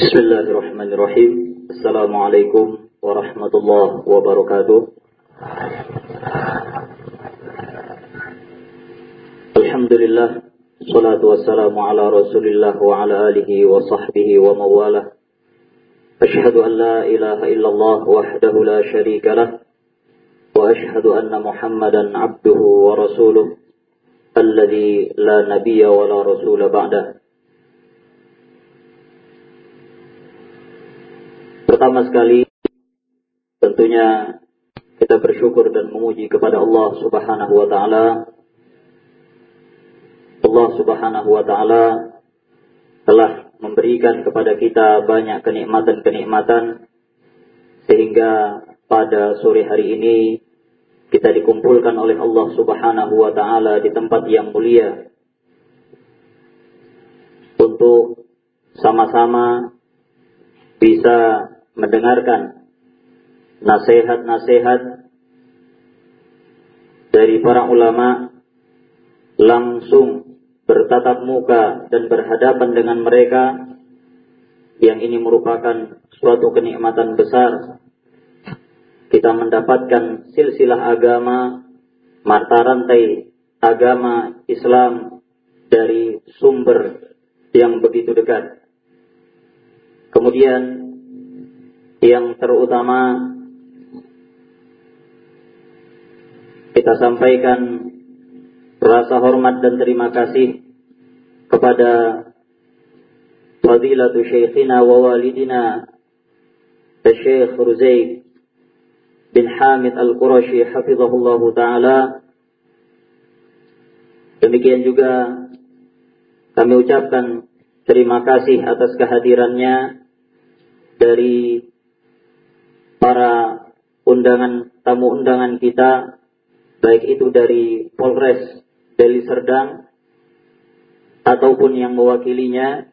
بسم الله الرحمن الرحيم السلام عليكم ورحمة الله وبركاته الحمد لله الصلاة والسلام على رسول الله وعلى آله وصحبه ومواله أشهد أن لا إله إلا الله وحده لا شريك له وأشهد أن محمدا عبده ورسوله الذي لا نبي ولا رسول بعده Pertama sekali tentunya kita bersyukur dan memuji kepada Allah Subhanahu wa taala. Allah Subhanahu wa taala telah memberikan kepada kita banyak kenikmatan-kenikmatan sehingga pada sore hari ini kita dikumpulkan oleh Allah Subhanahu wa taala di tempat yang mulia untuk sama-sama bisa mendengarkan nasihat-nasihat dari para ulama langsung bertatap muka dan berhadapan dengan mereka. Yang ini merupakan suatu kenikmatan besar. Kita mendapatkan silsilah agama mata rantai agama Islam dari sumber yang begitu dekat. Kemudian yang terutama kita sampaikan rasa hormat dan terima kasih kepada fadilatu syekhina wa walidina Syekh bin Hamid Al-Qurashi hafizahullah taala. Demikian juga kami ucapkan terima kasih atas kehadirannya dari para undangan tamu undangan kita baik itu dari Polres Deli Serdang ataupun yang mewakilinya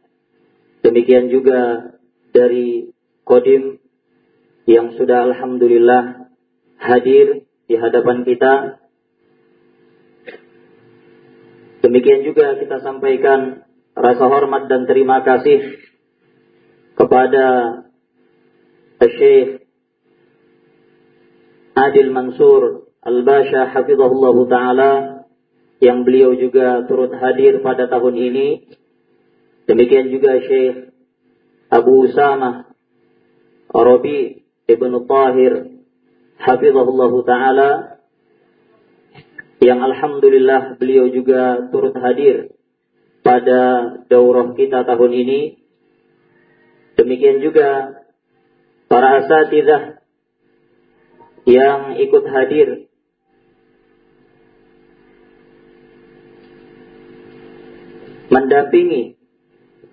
demikian juga dari Kodim yang sudah alhamdulillah hadir di hadapan kita. Demikian juga kita sampaikan rasa hormat dan terima kasih kepada Syekh Adil Mansur Al-Basha hafizahullah taala yang beliau juga turut hadir pada tahun ini. Demikian juga Syekh Abu Usama Arabi Ibn Tahir hafizahullah taala yang alhamdulillah beliau juga turut hadir pada daurah kita tahun ini. Demikian juga para asatidah yang ikut hadir. Mendampingi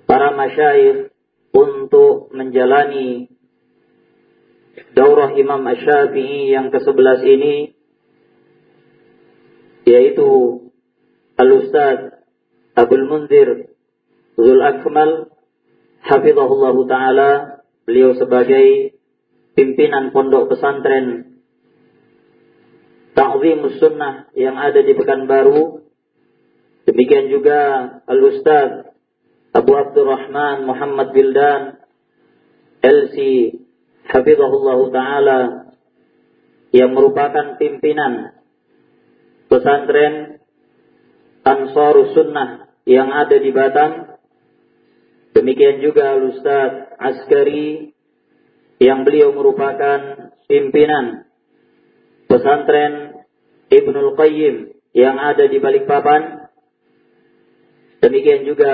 para masyayikh untuk menjalani daurah Imam Asy-Syafi'i yang ke-11 ini yaitu Al-Ustaz Abdul Munzir Zul Akmal hafizahullah taala. Beliau sebagai pimpinan pondok pesantren Ta'zimus Sunnah yang ada di Pekanbaru. Demikian juga Al-Ustaz Abu Abdurrahman Muhammad Bildan LC Hafizahullah Ta'ala yang merupakan pimpinan pesantren Ansarus Sunnah yang ada di Batam. Demikian juga Al-Ustaz Askari yang beliau merupakan pimpinan pesantren Ibnul Qayyim yang ada di Balikpapan. Demikian juga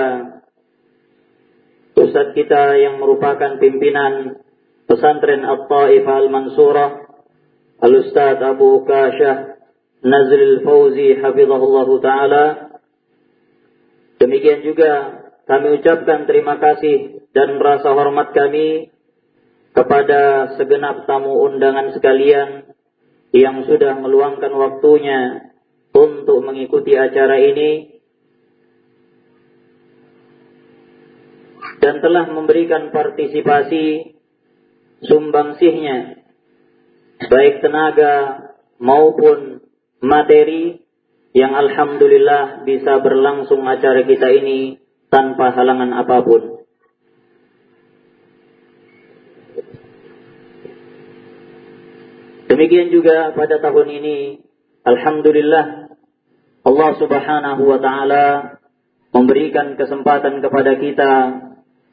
Ustadz kita yang merupakan pimpinan pesantren At-Taif Al-Mansurah, Al-Ustadz Abu Kasyah Nazril Fauzi Hafizahullah Ta'ala. Demikian juga kami ucapkan terima kasih dan rasa hormat kami kepada segenap tamu undangan sekalian yang sudah meluangkan waktunya untuk mengikuti acara ini dan telah memberikan partisipasi sumbangsihnya baik tenaga maupun materi yang alhamdulillah bisa berlangsung acara kita ini tanpa halangan apa pun. Demikian juga pada tahun ini, Alhamdulillah, Allah subhanahu wa ta'ala memberikan kesempatan kepada kita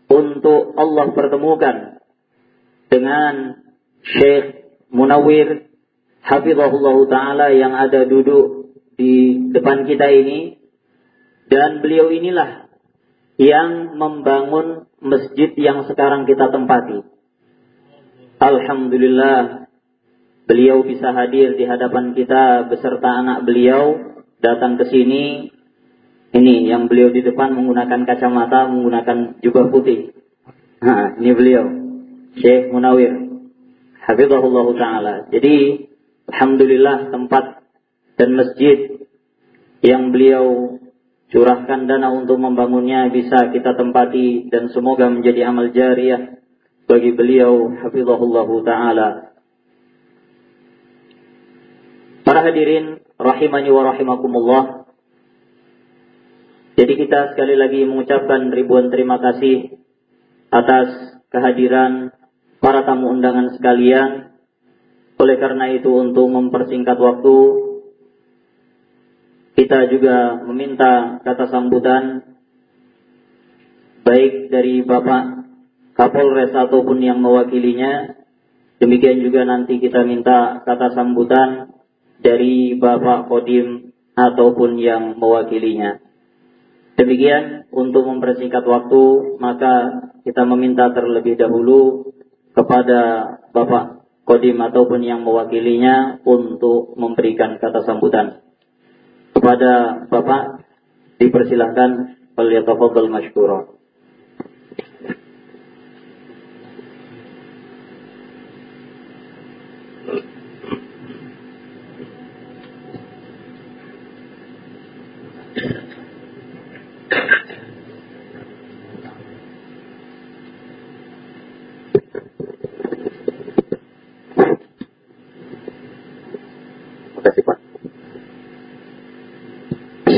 untuk Allah pertemukan dengan Syekh Munawir Hafizahullah Ta'ala yang ada duduk di depan kita ini dan beliau inilah yang membangun masjid yang sekarang kita tempati. Alhamdulillah beliau bisa hadir di hadapan kita beserta anak beliau datang ke sini. Ini yang beliau di depan menggunakan kacamata, menggunakan jubah putih. Nah, ini beliau, Syekh Munawir. Hafizahullah Ta'ala. Jadi, Alhamdulillah tempat dan masjid yang beliau curahkan dana untuk membangunnya bisa kita tempati dan semoga menjadi amal jariah bagi beliau hafizahullah taala Para hadirin rahimani wa rahimakumullah. Jadi kita sekali lagi mengucapkan ribuan terima kasih atas kehadiran para tamu undangan sekalian. Oleh karena itu untuk mempersingkat waktu kita juga meminta kata sambutan baik dari Bapak Kapolres ataupun yang mewakilinya. Demikian juga nanti kita minta kata sambutan dari Bapak Kodim ataupun yang mewakilinya. Demikian untuk mempersingkat waktu, maka kita meminta terlebih dahulu kepada Bapak Kodim ataupun yang mewakilinya untuk memberikan kata sambutan. Kepada Bapak dipersilahkan Tafadhal Mashkurah.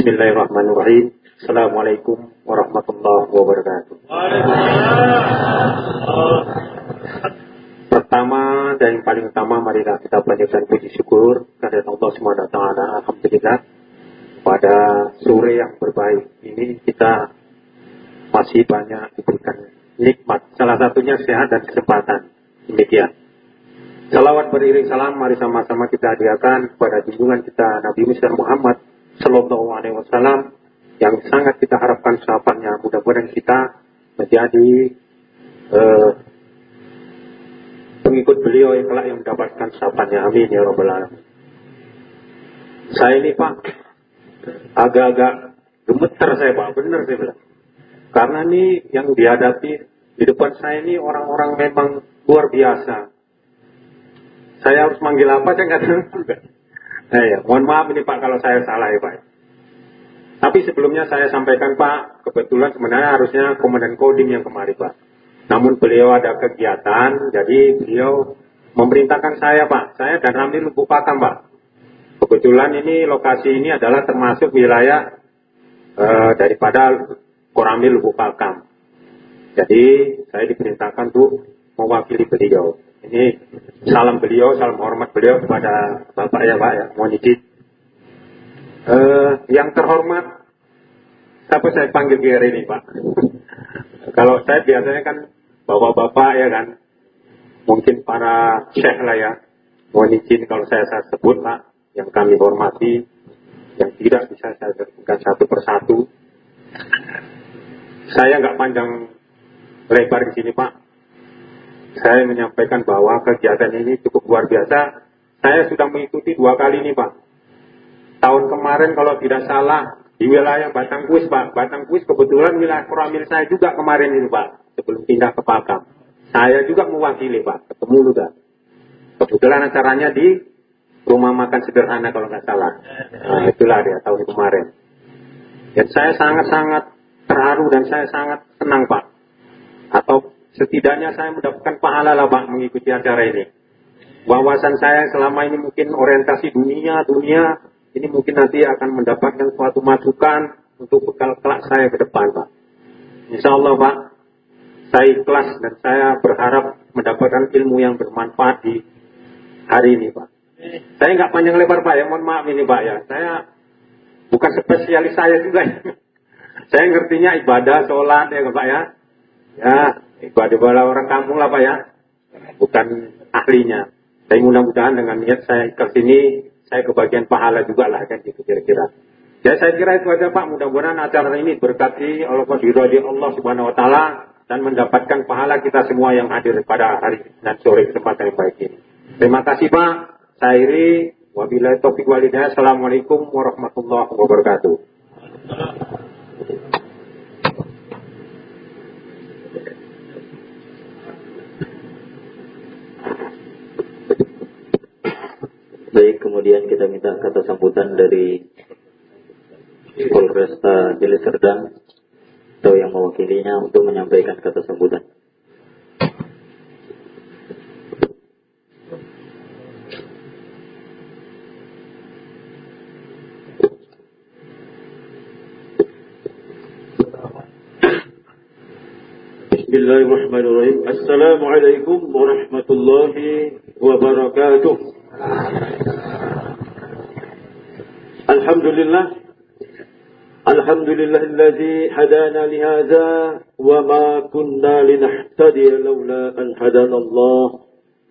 Bismillahirrahmanirrahim. Assalamualaikum warahmatullahi wabarakatuh. Pertama dan yang paling utama marilah kita panjatkan puji syukur kepada Allah Subhanahu wa taala. Alhamdulillah pada sore yang berbaik ini kita masih banyak diberikan nikmat. Salah satunya sehat dan kesempatan. Demikian. Salawat beriring salam, mari sama-sama kita hadiahkan kepada junjungan kita Nabi Muhammad Sallallahu Alaihi Wasallam yang sangat kita harapkan sahabatnya. Mudah-mudahan kita menjadi uh, pengikut beliau yang kelak yang mendapatkan sahabatnya. Amin ya robbal alamin. Saya ini Pak agak-agak gemeter saya Pak, benar saya bilang. Karena ini yang dihadapi di depan saya ini orang-orang memang luar biasa. Saya harus manggil apa saya nggak tahu. Nah, ya, mohon maaf ini Pak kalau saya salah ya Pak. Tapi sebelumnya saya sampaikan Pak, kebetulan sebenarnya harusnya Komandan Kodim yang kemarin Pak. Namun beliau ada kegiatan, jadi beliau memerintahkan saya Pak. Saya dan Ramli Lubuk Pakam Pak. Kebetulan ini lokasi ini adalah termasuk wilayah e, daripada Koramil Lubuk Pakam. Jadi saya diperintahkan untuk mewakili beliau. Ini salam beliau, salam hormat beliau kepada Bapak ya Pak ya, mohon izin. Uh, yang terhormat, siapa saya panggil biar ini Pak? Kalau saya biasanya kan bapak-bapak ya kan, mungkin para syekh lah ya, mohon izin kalau saya, saya sebut Pak, yang kami hormati, yang tidak bisa saya sebutkan satu persatu. Saya nggak panjang lebar di sini Pak, saya menyampaikan bahwa kegiatan ini cukup luar biasa. Saya sudah mengikuti dua kali ini Pak. Tahun kemarin kalau tidak salah di wilayah Batang Kuis Pak. Batang Kuis kebetulan wilayah Koramil saya juga kemarin ini Pak. Sebelum pindah ke Pakam. Saya juga mewakili Pak. Ketemu juga. Kebetulan acaranya di rumah makan sederhana kalau nggak salah. Nah, itulah dia tahun kemarin. Dan saya sangat-sangat terharu dan saya sangat senang Pak. Atau setidaknya saya mendapatkan pahala lah Pak mengikuti acara ini. Wawasan saya selama ini mungkin orientasi dunia, dunia, ini mungkin nanti akan mendapatkan suatu masukan untuk bekal kelak saya ke depan Pak. Insya Allah Pak, saya ikhlas dan saya berharap mendapatkan ilmu yang bermanfaat di hari ini Pak. Saya nggak panjang lebar Pak ya, mohon maaf ini Pak ya. Saya bukan spesialis saya juga ya. Saya ngertinya ibadah, sholat ya Pak ya. Ya, ibadah-ibadah orang kampung lah Pak ya. Bukan ahlinya. Tapi mudah-mudahan dengan niat saya ke sini, saya kebagian pahala juga lah kan gitu kira-kira. Ya saya kira itu aja Pak. Mudah-mudahan acara ini berkati Allah di Allah Subhanahu Wa Taala dan mendapatkan pahala kita semua yang hadir pada hari dan sore kesempatan yang baik ini. Terima kasih Pak. Saya iri. Wabillahi taufiq walidaya. Assalamualaikum warahmatullahi wabarakatuh. Baik, kemudian kita minta kata sambutan dari Polresta Deli Serdang atau yang mewakilinya untuk menyampaikan kata sambutan. Bismillahirrahmanirrahim. Assalamualaikum warahmatullahi wabarakatuh. الحمد لله. الحمد لله الذي هدانا لهذا وما كنا لنهتدي لولا أن هدانا الله.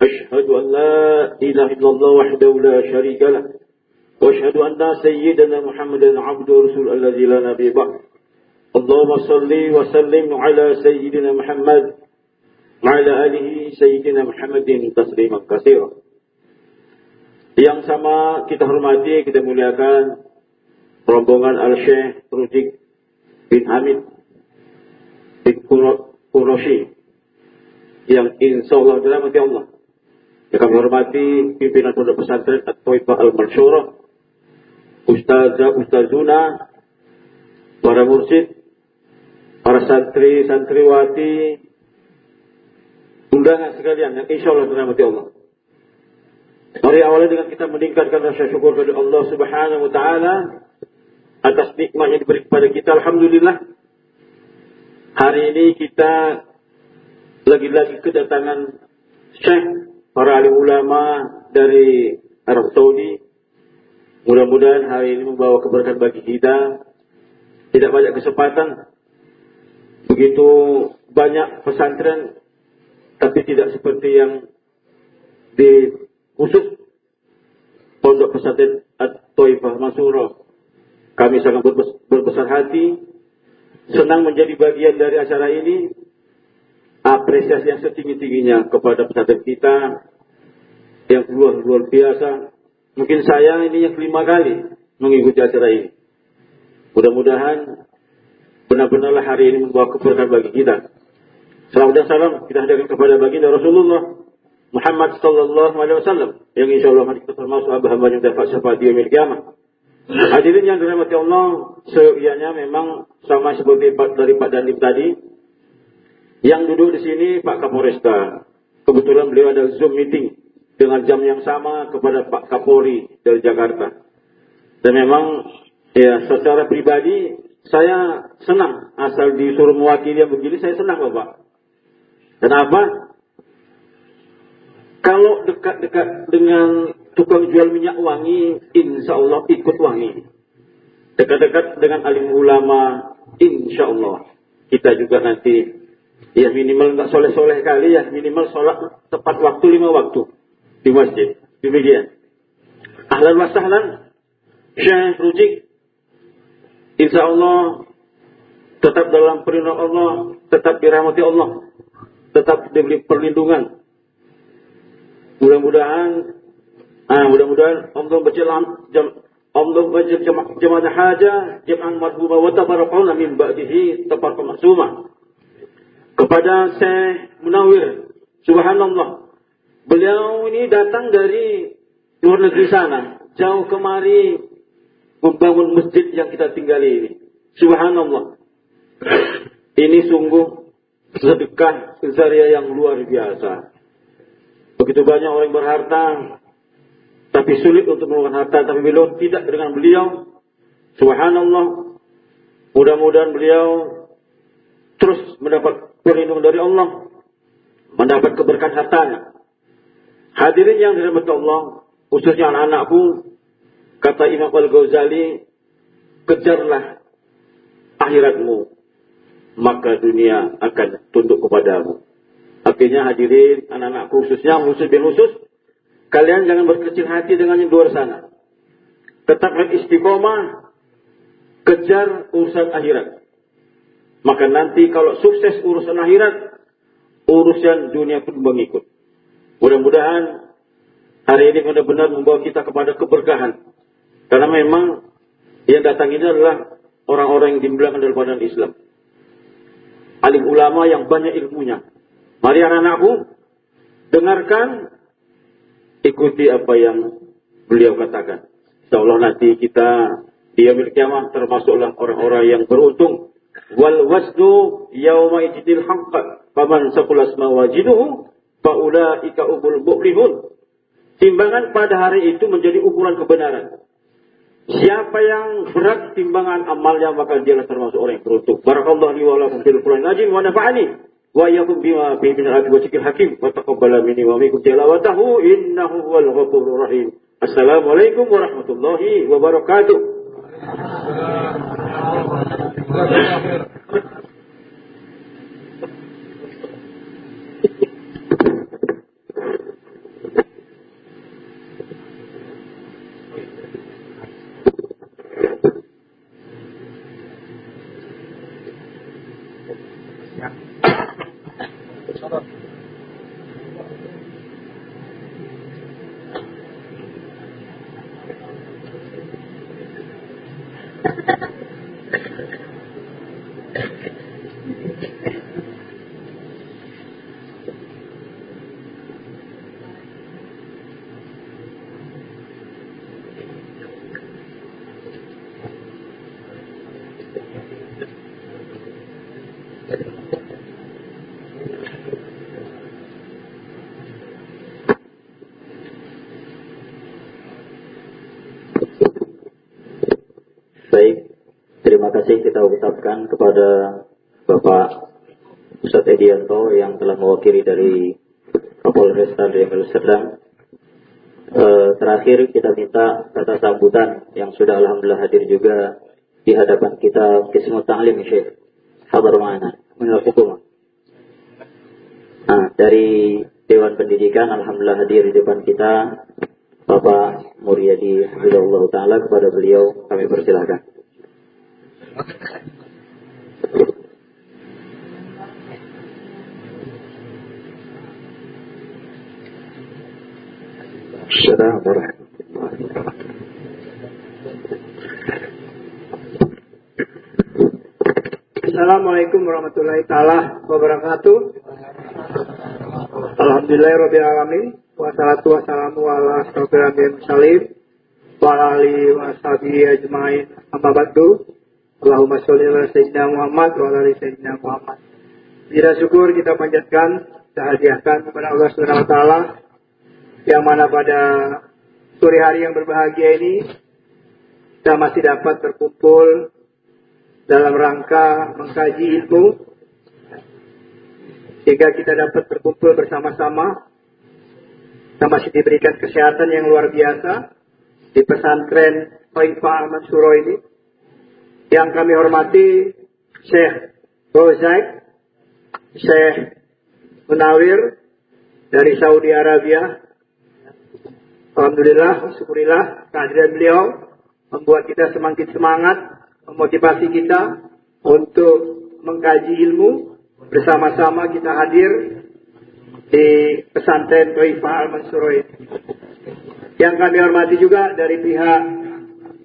أشهد أن لا إله إلا الله وحده لا شريك له. وأشهد أن سيدنا محمدا عبد ورسول الذي لا نبي بعد. اللهم صل وسلم على سيدنا محمد وعلى آله سيدنا محمد تسليما كثيرا. Yang sama kita hormati, kita muliakan rombongan Al-Syekh Rujik bin Hamid bin Kuroshi yang insya Allah dirahmati Allah. Yang kami hormati pimpinan pondok pesantren At-Taifah Al-Mansyurah, Ustazah Ustazuna, para mursid, para santri, santriwati, undangan sekalian yang insya Allah dirahmati Allah. Mari awalnya dengan kita meningkatkan rasa syukur kepada Allah Subhanahu wa taala atas nikmat yang diberi kepada kita. Alhamdulillah. Hari ini kita lagi-lagi kedatangan Syekh para alim ulama dari Arab Saudi. Mudah-mudahan hari ini membawa keberkahan bagi kita. Tidak banyak kesempatan. Begitu banyak pesantren tapi tidak seperti yang di khusus Pondok Pesantren At-Taifah Masuro. Kami sangat berbesar hati, senang menjadi bagian dari acara ini, apresiasi yang setinggi-tingginya kepada pesantren kita yang luar luar biasa. Mungkin saya ini yang kelima kali mengikuti acara ini. Mudah-mudahan benar-benarlah hari ini membawa keberkahan bagi kita. Salam dan salam kita hadirkan kepada baginda Rasulullah Muhammad sallallahu alaihi wasallam yang insya Allah kita termasuk hamba-hamba yang dapat syafaat di yaumil. Hadirin yang dirahmati Allah, seianya memang sama seperti dari Pak Dandim tadi. Yang duduk di sini Pak Kapolresta. Kebetulan beliau ada Zoom meeting dengan jam yang sama kepada Pak Kapolri dari Jakarta. Dan memang ya secara pribadi saya senang asal disuruh mewakili yang begini saya senang Bapak. Kenapa? Kalau dekat-dekat dengan tukang jual minyak wangi, insya Allah ikut wangi. Dekat-dekat dengan alim ulama, insya Allah kita juga nanti ya minimal nggak soleh-soleh kali ya minimal sholat tepat waktu lima waktu di masjid. Demikian. Ahlan wa sahlan, Syekh Rujik, insya Allah tetap dalam perlindungan Allah, tetap dirahmati Allah, tetap diberi perlindungan Mudah-mudahan ah mudah-mudahan Allah berjalan jam Allah wajib jamaah haja jam'an marhumah wa tabaraquna min ba'dihi tabarqa maksumah. Kepada Syekh Munawir, subhanallah. Beliau ini datang dari luar negeri sana, jauh kemari membangun masjid yang kita tinggali ini. Subhanallah. Ini sungguh sedekah zaria yang luar biasa. Begitu banyak orang berharta, tapi sulit untuk mengeluarkan harta. Tapi beliau tidak dengan beliau. Subhanallah. Mudah-mudahan beliau terus mendapat perlindungan dari Allah. Mendapat keberkahan hartanya. Hadirin yang dirahmati Allah, khususnya anak-anakku, kata Imam Al-Ghazali, kejarlah akhiratmu, maka dunia akan tunduk kepadamu. Akhirnya hadirin anak-anak khususnya khusus bin khusus kalian jangan berkecil hati dengan yang luar sana. Tetaplah istiqomah kejar urusan akhirat. Maka nanti kalau sukses urusan akhirat, urusan dunia pun mengikut. Mudah-mudahan hari ini benar-benar membawa kita kepada keberkahan. Karena memang yang datang ini adalah orang-orang yang dimuliakan dalam badan Islam. Alim ulama yang banyak ilmunya. Mari anak-anakku, dengarkan, ikuti apa yang beliau katakan. Insya Allah nanti kita di yaumil kiamah termasuklah orang-orang yang beruntung. Wal wasdu yauma ijidil haqqa faman saqulas mawajiduhu faulaika ubul mu'lihun. Timbangan pada hari itu menjadi ukuran kebenaran. Siapa yang berat timbangan amalnya maka dialah termasuk orang yang beruntung. Barakallahu li wa lakum fil Qur'an wa nafa'ani wa yakum bima fi min al wa zikril hakim. Wa taqabbala minni wa minkum tilawatahu innahu huwal ghafurur rahim. Assalamualaikum wabarakatuh. kasih kita ucapkan kepada Bapak Ustadz Edianto yang telah mewakili dari Kapolres dari Serdang. E, terakhir kita minta kata sambutan yang sudah alhamdulillah hadir juga di hadapan kita Kismut Ta'lim Syekh Habar Mana menurut. Nah, dari Dewan Pendidikan alhamdulillah hadir di depan kita Bapak Muryadi Hafizahullah Ta'ala kepada beliau kami persilahkan. taala warahmatullahi wabarakatuh. Assalamualaikum warahmatullahi taala wabarakatuh. Alhamdulillahirabbil alamin wassalatu wassalamu ala asyrofil anbiya'i mursalin wa ali washabihi ajmain. Amma ba'du. Allahumma sholli ala sayyidina Muhammad wa ala ali sayyidina Muhammad. Bila syukur kita panjatkan kehadiahkan kepada Allah Subhanahu wa taala yang mana pada sore hari yang berbahagia ini kita masih dapat berkumpul dalam rangka mengkaji ilmu sehingga kita dapat berkumpul bersama-sama kita masih diberikan kesehatan yang luar biasa di pesantren Faifah Ahmad Suro ini yang kami hormati Syekh Bozak, Syekh Munawir dari Saudi Arabia. Alhamdulillah, syukurillah kehadiran beliau membuat kita semakin semangat, memotivasi kita untuk mengkaji ilmu bersama-sama kita hadir di pesantren Toifah Al-Mansuroi. Yang kami hormati juga dari pihak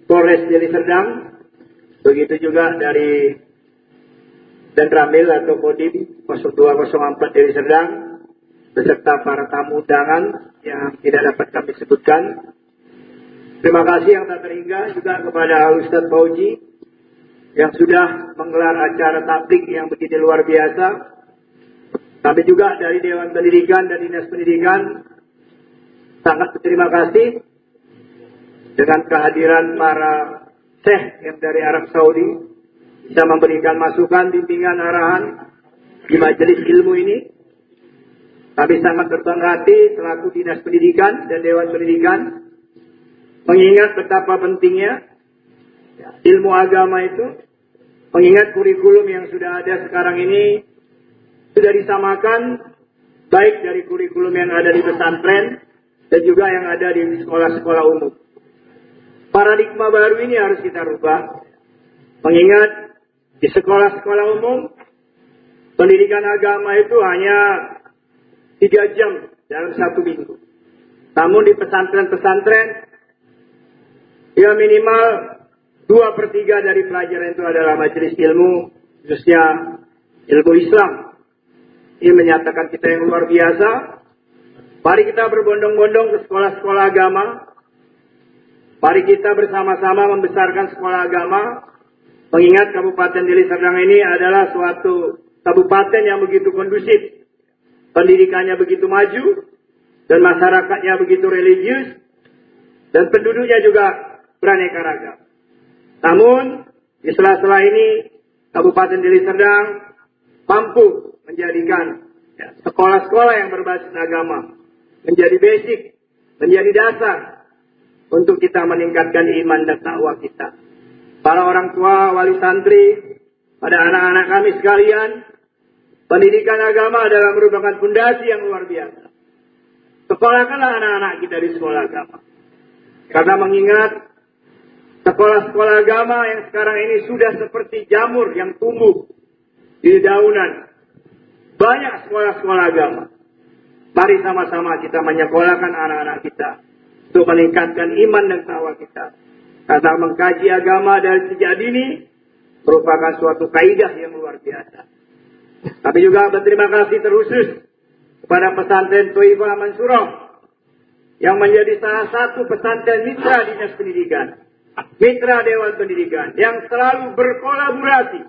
Polres Deli Serdang Begitu juga dari dan Ramil atau Kodim 0204 dari Serdang beserta para tamu undangan yang tidak dapat kami sebutkan. Terima kasih yang tak terhingga juga kepada Ustadz Fauji yang sudah menggelar acara tablik yang begitu luar biasa. Kami juga dari Dewan Pendidikan dan Dinas Pendidikan sangat berterima kasih dengan kehadiran para Syekh yang dari Arab Saudi bisa memberikan masukan, bimbingan, arahan di majelis ilmu ini. Kami sangat berbangga hati selaku Dinas Pendidikan dan Dewan Pendidikan mengingat betapa pentingnya ilmu agama itu, mengingat kurikulum yang sudah ada sekarang ini sudah disamakan baik dari kurikulum yang ada di pesantren dan juga yang ada di sekolah-sekolah umum. Paradigma baru ini harus kita rubah. Mengingat di sekolah-sekolah umum, pendidikan agama itu hanya tiga jam dalam satu minggu. Namun di pesantren-pesantren, ya minimal dua per tiga dari pelajaran itu adalah majelis ilmu, khususnya ilmu Islam. Ini menyatakan kita yang luar biasa. Mari kita berbondong-bondong ke sekolah-sekolah agama, Mari kita bersama-sama membesarkan sekolah agama, mengingat Kabupaten Deli Serdang ini adalah suatu kabupaten yang begitu kondusif. Pendidikannya begitu maju, dan masyarakatnya begitu religius, dan penduduknya juga beraneka ragam. Namun, di sela-sela ini, Kabupaten Deli Serdang mampu menjadikan ya, sekolah-sekolah yang berbasis agama menjadi basic, menjadi dasar untuk kita meningkatkan iman dan takwa kita. Para orang tua, wali santri, pada anak-anak kami sekalian, pendidikan agama adalah merupakan fundasi yang luar biasa. Sekolahkanlah anak-anak kita di sekolah agama. Karena mengingat sekolah-sekolah agama yang sekarang ini sudah seperti jamur yang tumbuh di daunan. Banyak sekolah-sekolah agama. Mari sama-sama kita menyekolahkan anak-anak kita untuk meningkatkan iman dan takwa kita. Karena mengkaji agama dari sejak dini merupakan suatu kaidah yang luar biasa. Tapi juga berterima kasih terusus kepada pesantren Toiba Mansurah yang menjadi salah satu pesantren mitra dinas pendidikan, mitra dewan pendidikan yang selalu berkolaborasi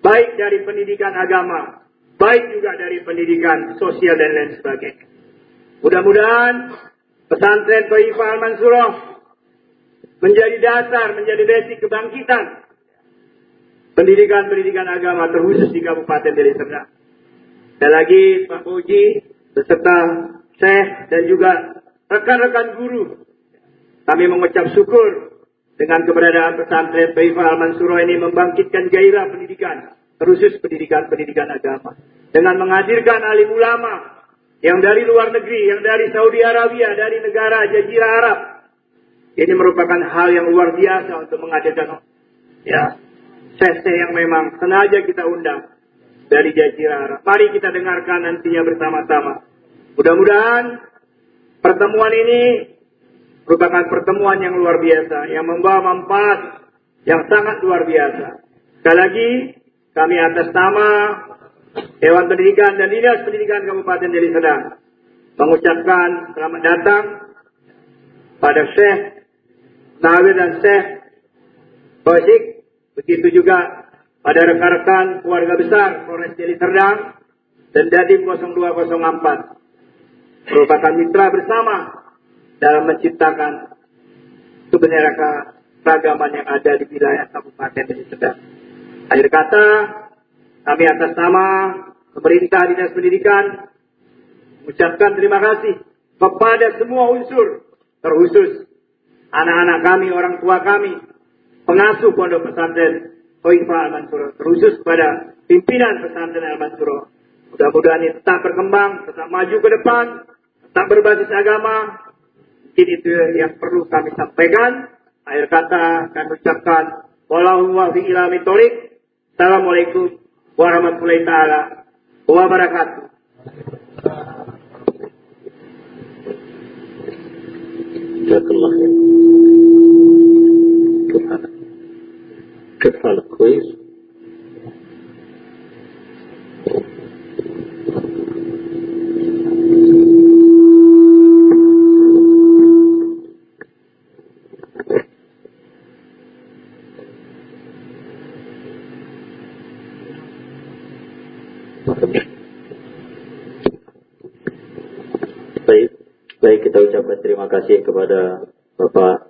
baik dari pendidikan agama, baik juga dari pendidikan sosial dan lain sebagainya. Mudah-mudahan Pesantren Toifah Al-Mansurah menjadi dasar, menjadi basic kebangkitan pendidikan-pendidikan agama terkhusus di Kabupaten Deli Serdang. Dan lagi Pak Boji beserta Syekh dan juga rekan-rekan guru. Kami mengucap syukur dengan keberadaan pesantren Toifah Al-Mansurah ini membangkitkan gairah pendidikan, terkhusus pendidikan-pendidikan agama. Dengan menghadirkan alim ulama, yang dari luar negeri, yang dari Saudi Arabia, dari negara Jazirah Arab. Ini merupakan hal yang luar biasa untuk mengadakan ya sesi yang memang sengaja kita undang dari Jazirah Arab. Mari kita dengarkan nantinya bersama-sama. Mudah-mudahan pertemuan ini merupakan pertemuan yang luar biasa, yang membawa manfaat yang sangat luar biasa. Sekali lagi, kami atas nama Dewan Pendidikan dan Dinas Pendidikan Kabupaten Deli Serdang mengucapkan selamat datang pada Syekh Nawir dan Syekh Bosik, begitu juga pada rekan-rekan keluarga besar Polres Deli Serdang dan Dadim 0204 merupakan mitra bersama dalam menciptakan kebenaran keragaman yang ada di wilayah Kabupaten Deli Serdang. Akhir kata, kami atas nama pemerintah dinas pendidikan mengucapkan terima kasih kepada semua unsur, terkhusus anak-anak kami, orang tua kami, pengasuh pondok pesantren Toifa Al-Mansuro, terkhusus kepada pimpinan pesantren Al-Mansuro. Mudah-mudahan ini tetap berkembang, tetap maju ke depan, tetap berbasis agama. Mungkin itu yang perlu kami sampaikan. Akhir kata kami ucapkan, Wallahu wa ila Assalamualaikum warahmatullahi taala wabarakatuh. Jazakallah que fala Baik, kita ucapkan terima kasih kepada Bapak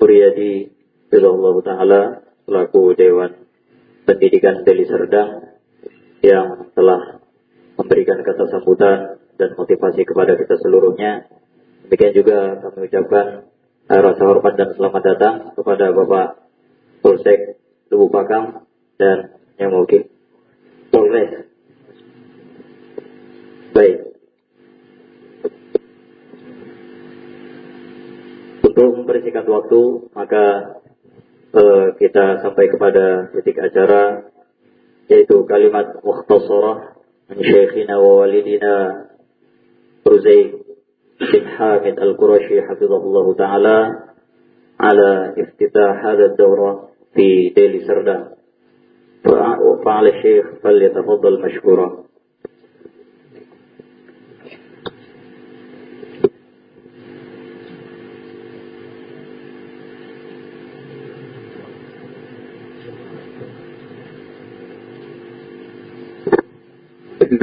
Muryadi Ridho Allah Ta'ala selaku Dewan Pendidikan Deli Serdang yang telah memberikan kata sambutan dan motivasi kepada kita seluruhnya. Demikian juga kami ucapkan rasa hormat dan selamat datang kepada Bapak Polsek Lubu Pakam dan yang mungkin Polres. Baik. Untuk membersihkan waktu, maka kita sampai kepada titik acara yaitu kalimat mukhtasarah min syekhina wa walidina Ruzai bin Hamid Al-Qurashi hafizahullah taala ala iftitah hadha ad-dawra في ديل سردان فعلى الشيخ فليتفضل مشكورا إن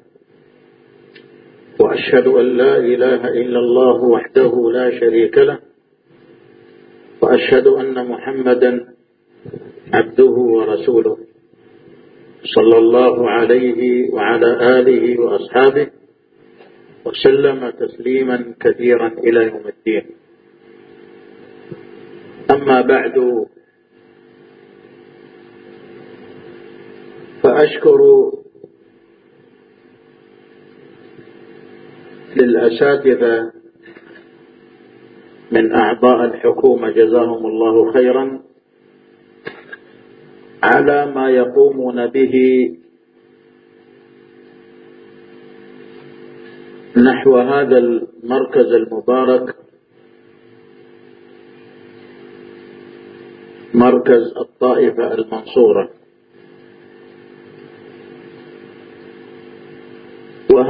وأشهد أن لا إله إلا الله وحده لا شريك له وأشهد أن محمدا عبده ورسوله صلى الله عليه وعلى آله وأصحابه وسلم تسليما كثيرا إلى يوم الدين. أما بعد فأشكر للأساتذة من أعضاء الحكومة جزاهم الله خيرا على ما يقومون به نحو هذا المركز المبارك مركز الطائفة المنصورة.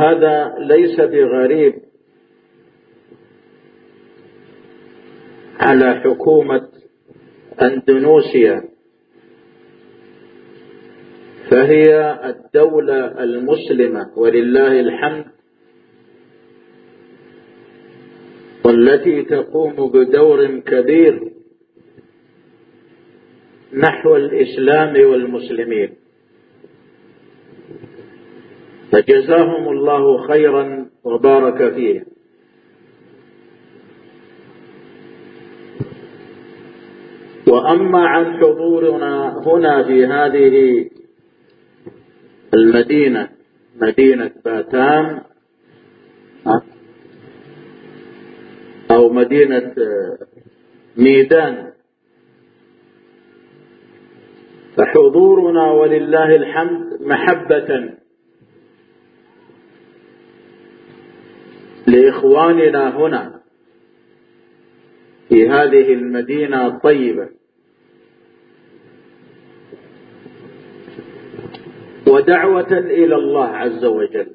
وهذا ليس بغريب على حكومة أندونيسيا فهي الدولة المسلمة ولله الحمد والتي تقوم بدور كبير نحو الإسلام والمسلمين. فجزاهم الله خيرا وبارك فيه. وأما عن حضورنا هنا في هذه المدينة مدينة باتام أو مدينة ميدان. فحضورنا ولله الحمد محبة لإخواننا هنا في هذه المدينة الطيبة. ودعوة إلى الله عز وجل.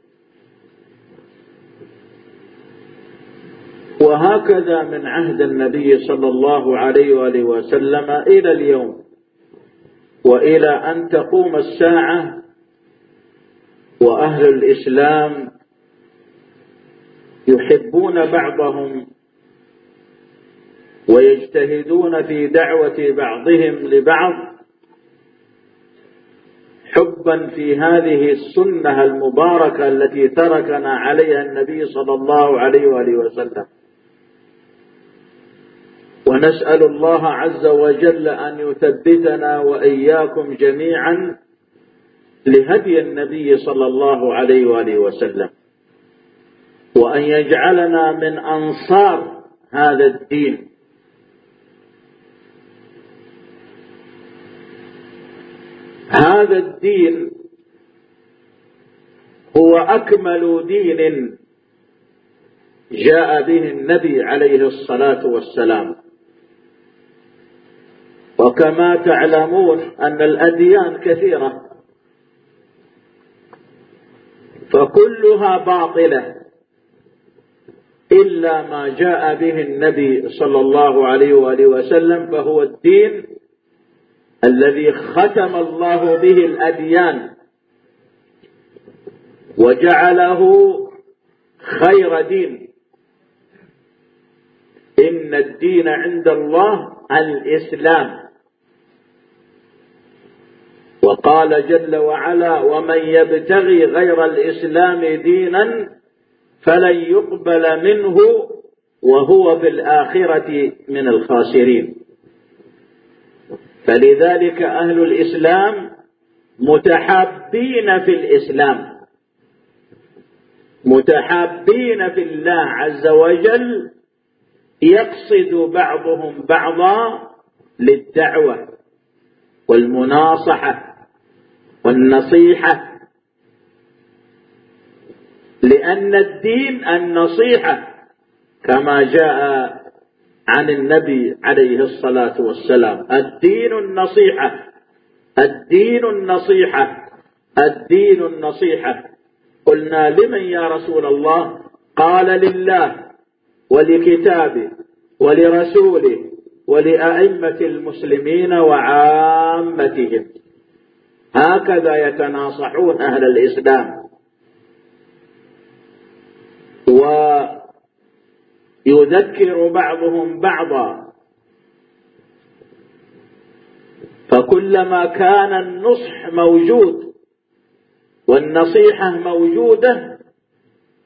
وهكذا من عهد النبي صلى الله عليه وآله وسلم إلى اليوم. وإلى أن تقوم الساعة وأهل الإسلام يحبون بعضهم ويجتهدون في دعوة بعضهم لبعض حبا في هذه السنة المباركة التي تركنا عليها النبي صلى الله عليه وآله وسلم. ونسأل الله عز وجل أن يثبتنا وإياكم جميعا لهدي النبي صلى الله عليه وآله وسلم. وأن يجعلنا من أنصار هذا الدين. هذا الدين هو أكمل دين جاء به النبي عليه الصلاة والسلام. وكما تعلمون أن الأديان كثيرة فكلها باطلة. إلا ما جاء به النبي صلى الله عليه وآله وسلم فهو الدين الذي ختم الله به الأديان وجعله خير دين. إن الدين عند الله الإسلام. وقال جل وعلا ومن يبتغي غير الإسلام دينا فلن يقبل منه وهو بالآخرة من الخاسرين. فلذلك أهل الإسلام متحابين في الإسلام متحابين في الله عز وجل يقصد بعضهم بعضا للدعوة والمناصحة والنصيحة لأن الدين النصيحة كما جاء عن النبي عليه الصلاة والسلام. الدين النصيحة الدين النصيحة الدين النصيحة. قلنا لمن يا رسول الله؟ قال لله ولكتابه ولرسوله ولأئمة المسلمين وعامتهم. هكذا يتناصحون أهل الإسلام. ويذكر بعضهم بعضا. فكلما كان النصح موجود والنصيحة موجودة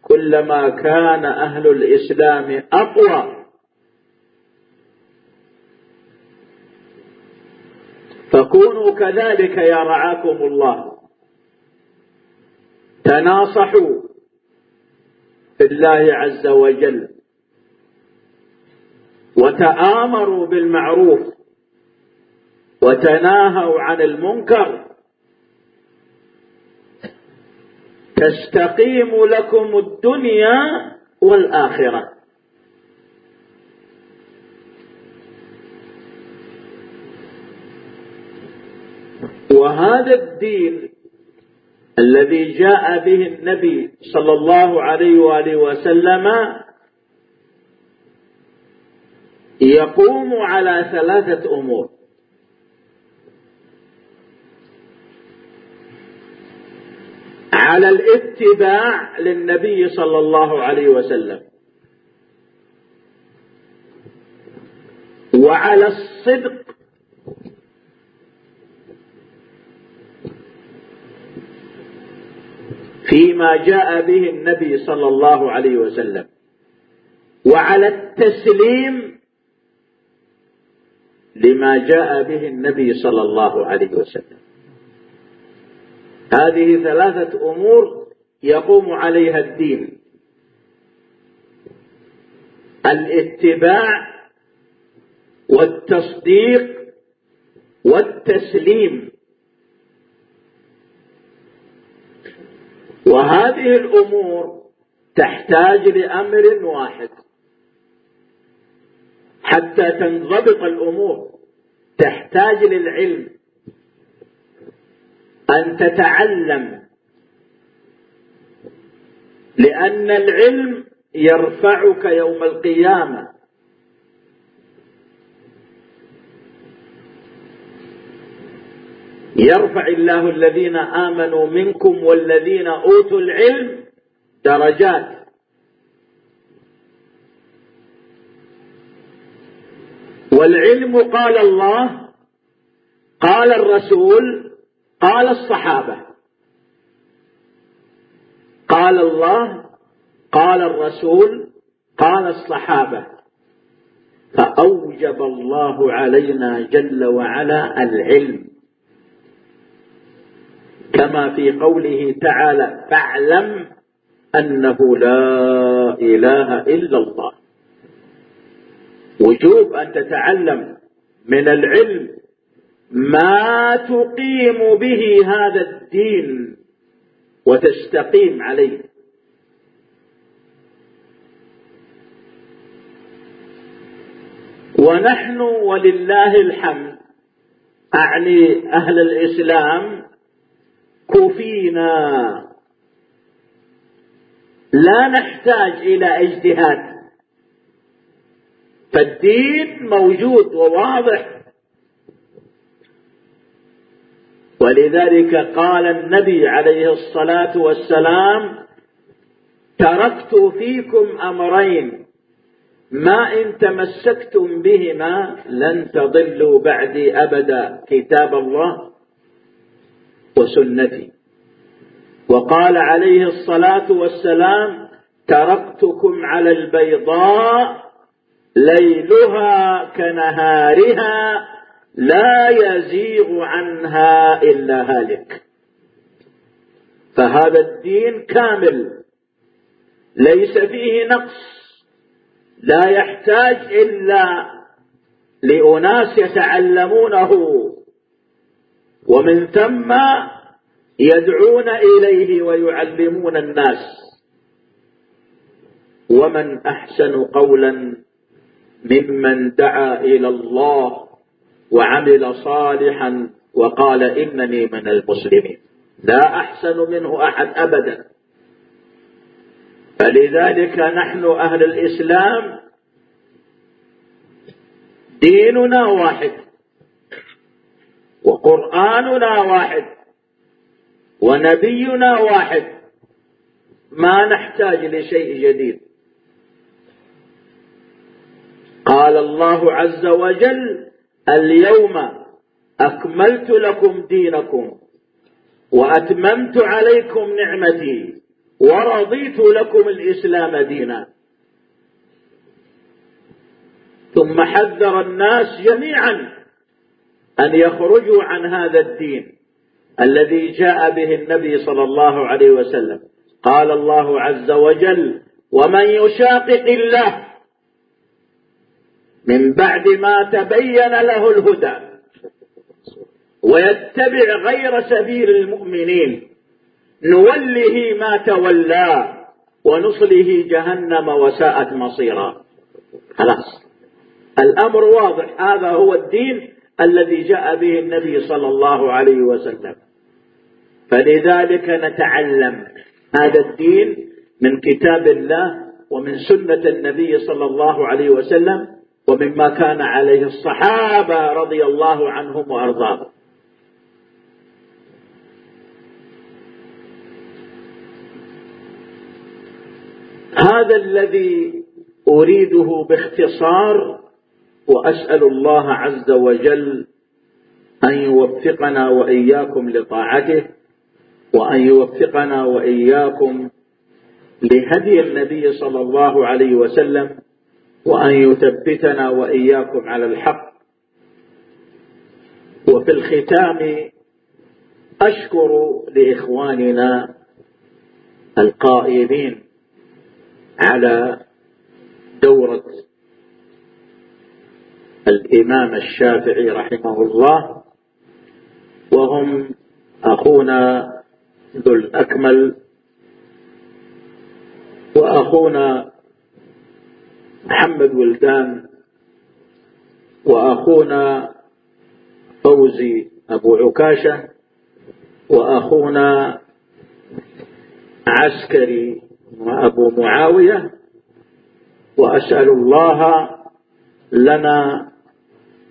كلما كان أهل الإسلام أقوى. فكونوا كذلك يا رعاكم الله. تناصحوا. الله عز وجل. وتآمروا بالمعروف. وتناهوا عن المنكر. تستقيم لكم الدنيا والآخرة. وهذا الدين الذي جاء به النبي صلى الله عليه وآله وسلم يقوم على ثلاثة أمور. على الاتباع للنبي صلى الله عليه وسلم. وعلى الصدق فيما جاء به النبي صلى الله عليه وسلم. وعلى التسليم لما جاء به النبي صلى الله عليه وسلم. هذه ثلاثة أمور يقوم عليها الدين. الاتباع والتصديق والتسليم. وهذه الأمور تحتاج لأمر واحد. حتى تنضبط الأمور تحتاج للعلم. أن تتعلم. لأن العلم يرفعك يوم القيامة. يرفع الله الذين آمنوا منكم والذين أوتوا العلم درجات. والعلم قال الله قال الرسول قال الصحابة. قال الله قال الرسول قال الصحابة. فأوجب الله علينا جل وعلا العلم. كما في قوله تعالى فاعلم أنه لا إله إلا الله. وجوب أن تتعلم من العلم ما تقيم به هذا الدين وتستقيم عليه. ونحن ولله الحمد أعني أهل الإسلام كفينا لا نحتاج إلى اجتهاد. فالدين موجود وواضح. ولذلك قال النبي عليه الصلاة والسلام تركت فيكم أمرين ما إن تمسكتم بهما لن تضلوا بعدي أبدا. كتاب الله. وسنتي. وقال عليه الصلاة والسلام تركتكم على البيضاء ليلها كنهارها لا يزيغ عنها إلا هالك. فهذا الدين كامل ليس فيه نقص لا يحتاج إلا لأناس يتعلمونه ومن ثم يدعون إليه ويعلمون الناس ومن أحسن قولا ممن دعا إلى الله وعمل صالحا وقال إنني من المسلمين. لا أحسن منه أحد أبدا. فلذلك نحن أهل الإسلام ديننا واحد. وقرآننا واحد ونبينا واحد. ما نحتاج لشيء جديد. قال الله عز وجل اليوم أكملت لكم دينكم وأتممت عليكم نعمتي ورضيت لكم الإسلام دينا. ثم حذر الناس جميعا أن يخرجوا عن هذا الدين الذي جاء به النبي صلى الله عليه وسلم. قال الله عز وجل ومن يشاقق الله من بعد ما تبين له الهدى ويتبع غير سبيل المؤمنين نوله ما تولى ونصله جهنم وساءت مصيرا. خلاص. الأمر واضح. هذا هو الدين. الذي جاء به النبي صلى الله عليه وسلم. فلذلك نتعلم هذا الدين من كتاب الله ومن سنة النبي صلى الله عليه وسلم ومما كان عليه الصحابة رضي الله عنهم وأرضاهم. هذا الذي أريده باختصار وأسأل الله عز وجل أن يوفقنا وإياكم لطاعته وأن يوفقنا وإياكم لهدي النبي صلى الله عليه وسلم وأن يثبتنا وإياكم على الحق. وفي الختام أشكر لإخواننا القائمين على دورة الإمام الشافعي رحمه الله وهم أخونا ذو الأكمل وأخونا محمد ولدان وأخونا فوزي أبو عكاشة وأخونا عسكري وأبو معاوية وأسأل الله لنا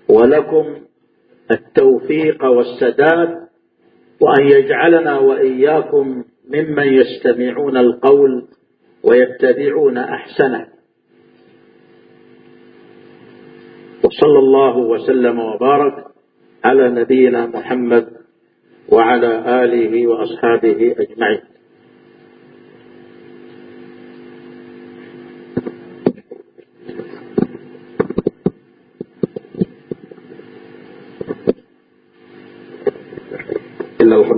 ولكم التوفيق والسداد وأن يجعلنا وإياكم ممن يستمعون القول ويتبعون أحسنه. وصلى الله وسلم وبارك على نبينا محمد وعلى آله وأصحابه أجمعين.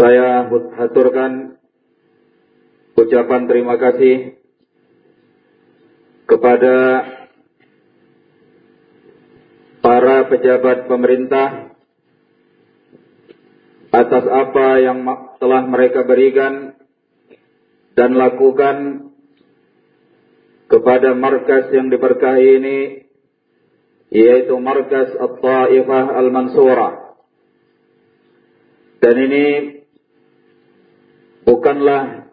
Saya haturkan ucapan terima kasih kepada para pejabat pemerintah atas apa yang telah mereka berikan dan lakukan kepada markas yang diberkahi ini yaitu markas At-Taifah Al-Mansurah. Dan ini bukanlah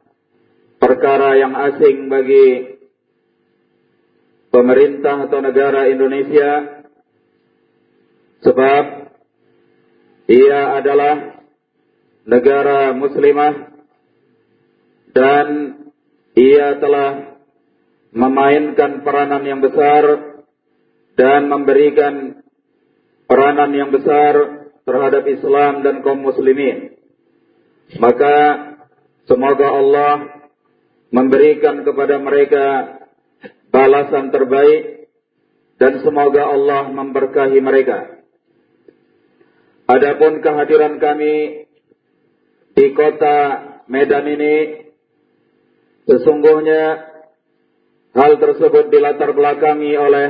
perkara yang asing bagi pemerintah atau negara Indonesia sebab ia adalah negara muslimah dan ia telah memainkan peranan yang besar dan memberikan peranan yang besar terhadap Islam dan kaum muslimin. Maka semoga Allah memberikan kepada mereka balasan terbaik dan semoga Allah memberkahi mereka. Adapun kehadiran kami di kota Medan ini sesungguhnya hal tersebut dilatar belakangi oleh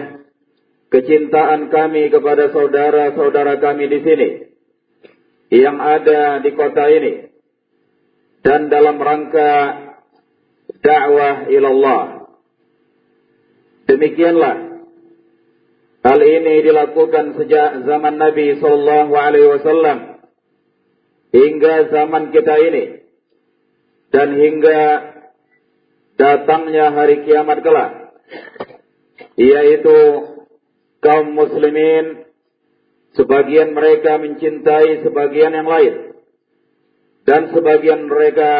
kecintaan kami kepada saudara-saudara kami di sini yang ada di kota ini dan dalam rangka dakwah ilallah. Demikianlah hal ini dilakukan sejak zaman Nabi sallallahu alaihi wasallam hingga zaman kita ini dan hingga datangnya hari kiamat kelak yaitu kaum muslimin Sebagian mereka mencintai sebagian yang lain. Dan sebagian mereka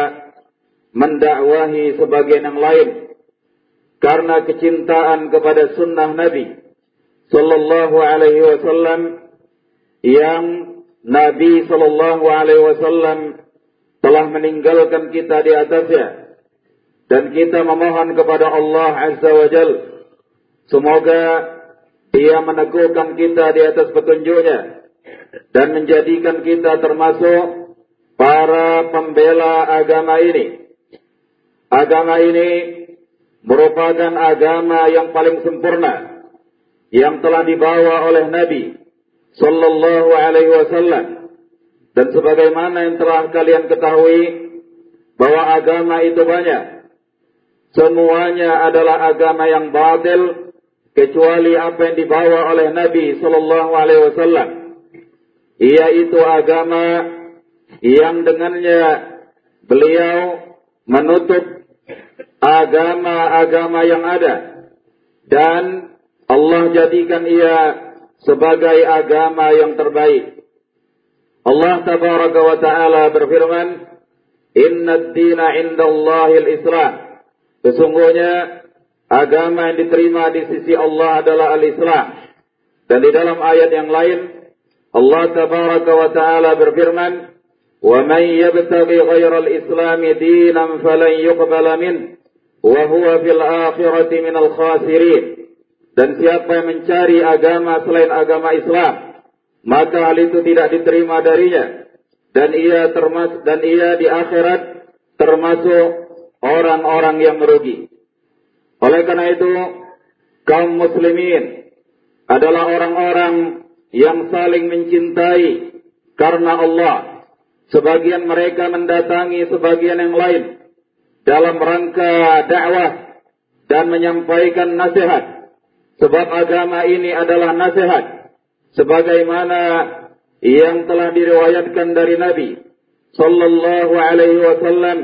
mendakwahi sebagian yang lain. Karena kecintaan kepada sunnah Nabi Sallallahu alaihi wasallam yang Nabi Sallallahu alaihi wasallam telah meninggalkan kita di atasnya. Dan kita memohon kepada Allah Azza wa Jal. Semoga dia meneguhkan kita di atas petunjuknya dan menjadikan kita termasuk para pembela agama ini. Agama ini merupakan agama yang paling sempurna yang telah dibawa oleh Nabi sallallahu alaihi wasallam dan sebagaimana yang telah kalian ketahui bahwa agama itu banyak semuanya adalah agama yang batil kecuali apa yang dibawa oleh Nabi Sallallahu Alaihi Wasallam. Yaitu agama yang dengannya beliau menutup agama-agama yang ada dan Allah jadikan ia sebagai agama yang terbaik. Allah tabaraka wa taala berfirman, "Inna ad-dina 'inda Allahil Islam." Sesungguhnya agama yang diterima di sisi Allah adalah al-Islam. Dan di dalam ayat yang lain, Allah tabaraka wa ta'ala berfirman, وَمَنْ يَبْتَغِ غَيْرَ الْإِسْلَامِ دِينًا فَلَنْ يُقْبَلَ مِنْهُ وَهُوَ فِي الْآخِرَةِ مِنَ الْخَاسِرِينَ Dan siapa yang mencari agama selain agama Islam, maka hal itu tidak diterima darinya. Dan ia termas dan ia di akhirat termasuk orang-orang yang merugi. Oleh karena itu, kaum muslimin adalah orang-orang yang saling mencintai karena Allah. Sebagian mereka mendatangi sebagian yang lain dalam rangka dakwah dan menyampaikan nasihat. Sebab agama ini adalah nasihat. Sebagaimana yang telah diriwayatkan dari Nabi sallallahu alaihi wasallam,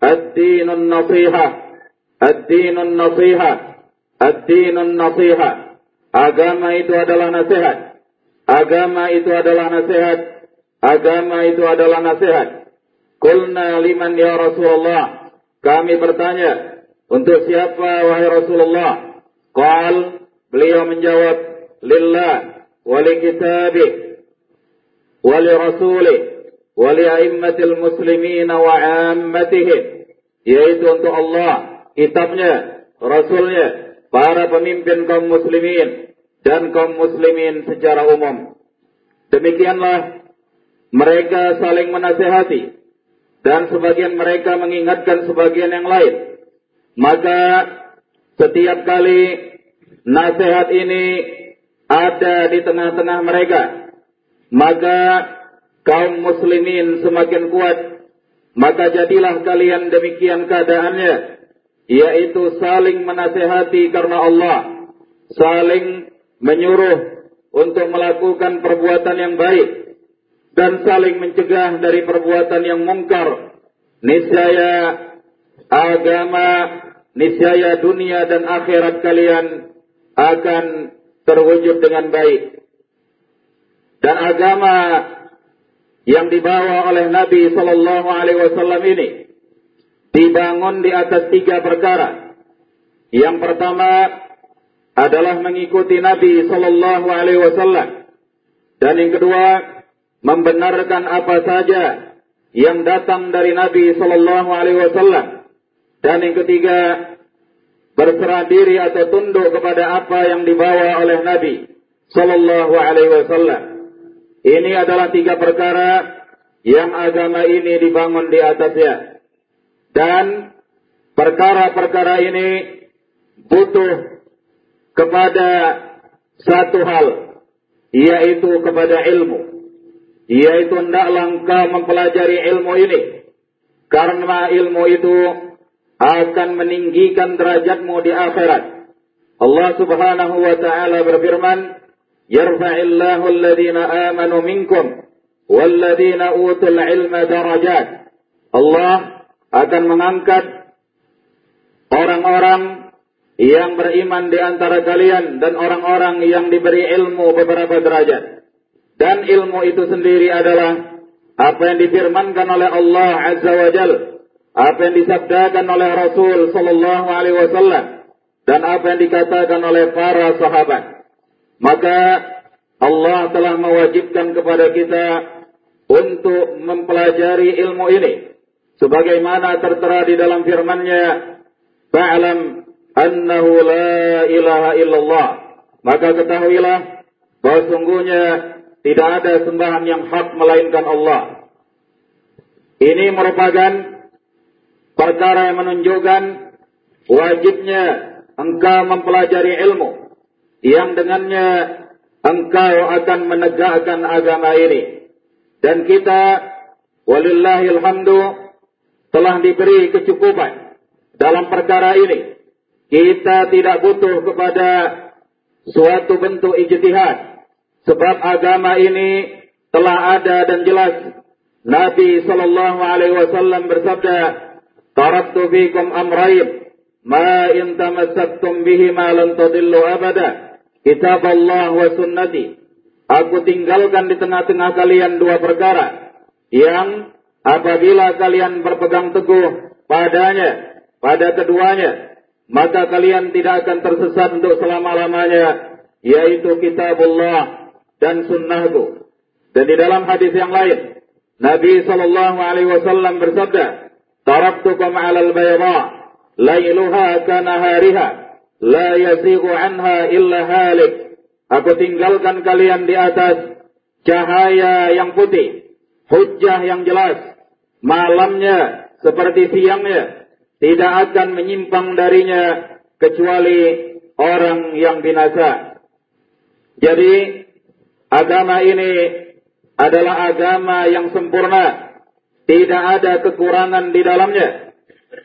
"Ad-dinun nasihah." Ad-dinun nasihat. Ad-dinun nasihat. Agama itu adalah nasihat. Agama itu adalah nasihat. Agama itu adalah nasihat. Kulna liman ya Rasulullah. Kami bertanya, untuk siapa wahai Rasulullah? Qal, beliau menjawab, lillah, wali kitabih, wali rasulih, wali aimmatil muslimin wa ammatihim. Yaitu untuk Allah, kitabnya, rasulnya, para pemimpin kaum muslimin, dan kaum muslimin secara umum. Demikianlah mereka saling menasehati dan sebagian mereka mengingatkan sebagian yang lain. Maka setiap kali nasihat ini ada di tengah-tengah mereka, maka kaum muslimin semakin kuat. Maka jadilah kalian demikian keadaannya, yaitu saling menasehati karena Allah, saling menyuruh untuk melakukan perbuatan yang baik, dan saling mencegah dari perbuatan yang mungkar. Niscaya agama, niscaya dunia dan akhirat kalian akan terwujud dengan baik. Dan agama yang dibawa oleh Nabi Sallallahu Alaihi Wasallam ini dibangun di atas tiga perkara. Yang pertama adalah mengikuti Nabi Sallallahu Alaihi Wasallam, dan yang kedua membenarkan apa saja yang datang dari Nabi Sallallahu Alaihi Wasallam, dan yang ketiga berserah diri atau tunduk kepada apa yang dibawa oleh Nabi Sallallahu Alaihi Wasallam. Ini adalah tiga perkara yang agama ini dibangun di atasnya. Dan perkara-perkara ini butuh kepada satu hal, yaitu kepada ilmu yaitu tidak langkah mempelajari ilmu ini karena ilmu itu akan meninggikan derajatmu di akhirat. Allah Subhanahu wa taala berfirman, "Yarfa'illahu alladhina amanu minkum walladhina utul ilma darajat." Allah akan mengangkat orang-orang yang beriman di antara kalian dan orang-orang yang diberi ilmu beberapa derajat. Dan ilmu itu sendiri adalah apa yang difirmankan oleh Allah Azza wa Jal, apa yang disabdakan oleh Rasul Sallallahu Alaihi Wasallam, dan apa yang dikatakan oleh para sahabat. Maka Allah telah mewajibkan kepada kita untuk mempelajari ilmu ini. Sebagaimana tertera di dalam firman-Nya, "Fa'lam annahu la ilaha illallah." Maka ketahuilah bahwa sungguhnya tidak ada sembahan yang hak melainkan Allah. Ini merupakan perkara yang menunjukkan wajibnya engkau mempelajari ilmu yang dengannya engkau akan menegakkan agama ini. Dan kita, walillahilhamdu, telah diberi kecukupan dalam perkara ini. Kita tidak butuh kepada suatu bentuk ijtihad. Sebab agama ini telah ada dan jelas. Nabi sallallahu alaihi wasallam bersabda, "Taraktu fikum amrayn, ma in tamassaktum bihi ma lan tadillu abada." kitab Allah wa sunnati. Aku tinggalkan di tengah-tengah kalian dua perkara yang apabila kalian berpegang teguh padanya, pada keduanya, maka kalian tidak akan tersesat untuk selama-lamanya, yaitu kitab Allah dan sunnahku. Dan di dalam hadis yang lain, Nabi Shallallahu Alaihi Wasallam bersabda, "Taraktukum alal bayda, lailuha kana hariha." La yazighu anha illa halik. Aku tinggalkan kalian di atas cahaya yang putih, hujah yang jelas. Malamnya seperti siangnya, tidak akan menyimpang darinya kecuali orang yang binasa. Jadi agama ini adalah agama yang sempurna, tidak ada kekurangan di dalamnya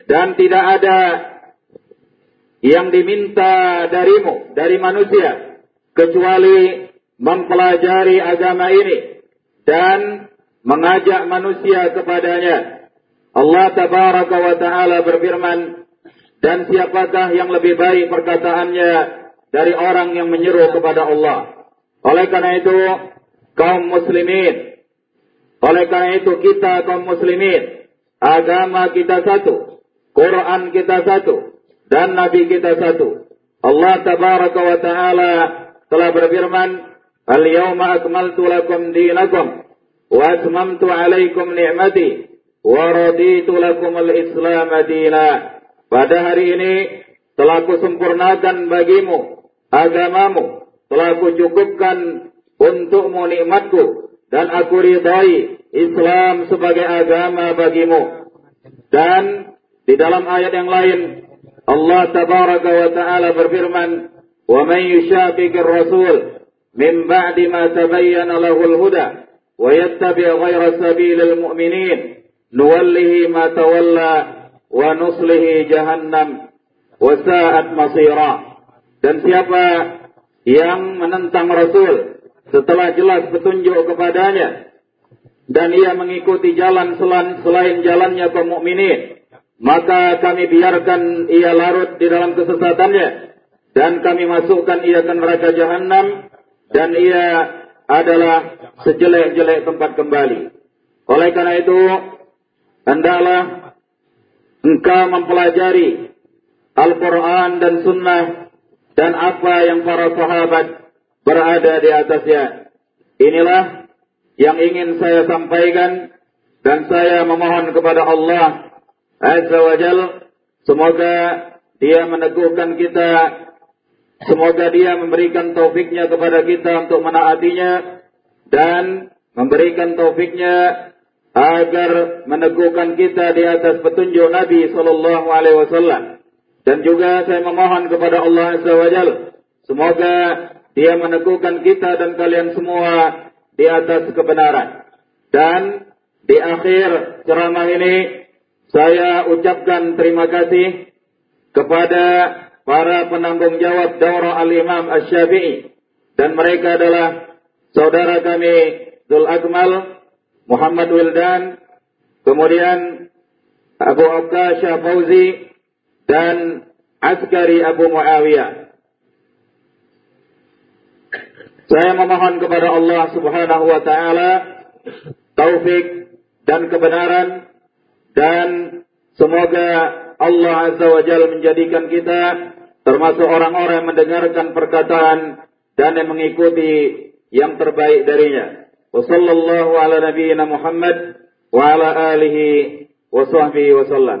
dan tidak ada yang diminta darimu, dari manusia, kecuali mempelajari agama ini dan mengajak manusia kepadanya. Allah tabaraka wa ta'ala berfirman, dan siapakah yang lebih baik perkataannya dari orang yang menyeru kepada Allah. Oleh karena itu, kaum muslimin, oleh karena itu kita kaum muslimin, agama kita satu, Quran kita satu, dan Nabi kita satu. Allah tabaraka wa ta'ala telah berfirman, Al-yawma akmaltu lakum dinakum, wa atmamtu alaikum ni'mati, wa raditu lakum al-islam. Pada hari ini telah kusempurnakan bagimu agamamu, telah kucukupkan untukmu nikmatku, dan aku ridai Islam sebagai agama bagimu. Dan di dalam ayat yang lain Allah tabaraka wa ta'ala berfirman, "Wa man yushaqiqir rasul min ba'di ma tabayyana lahul huda wa yattabi' ghayra sabilil mu'minin nuwallihi ma tawalla wa nuslihi jahannam wa sa'at masira." Dan siapa yang menentang Rasul setelah jelas petunjuk kepadanya. Dan ia mengikuti jalan selain jalannya kaum maka kami biarkan ia larut di dalam kesesatannya. Dan kami masukkan ia ke neraka jahanam dan ia adalah sejelek-jelek tempat kembali. Oleh karena itu, hendaklah engkau mempelajari Al-Quran dan Sunnah dan apa yang para sahabat berada di atasnya. Inilah yang ingin saya sampaikan dan saya memohon kepada Allah Azza wa Jal, semoga dia meneguhkan kita, semoga dia memberikan taufiknya kepada kita untuk menaatinya, dan memberikan taufiknya agar meneguhkan kita di atas petunjuk Nabi Sallallahu Alaihi Wasallam. Dan juga saya memohon kepada Allah Azza semoga dia meneguhkan kita dan kalian semua di atas kebenaran. Dan di akhir ceramah ini, saya ucapkan terima kasih kepada para penanggung jawab daurah Al-Imam Asy-Syafi'i dan mereka adalah saudara kami Zul Akmal Muhammad Wildan kemudian Abu Abdullah Fauzi dan Askari Abu Muawiyah saya memohon kepada Allah Subhanahu wa taala taufik dan kebenaran dan semoga Allah Azza wa Jalla menjadikan kita termasuk orang-orang yang mendengarkan perkataan dan yang mengikuti yang terbaik darinya. Wassallallahu ala nabiyyina Muhammad wa ala alihi wa sahbihi wa sallam.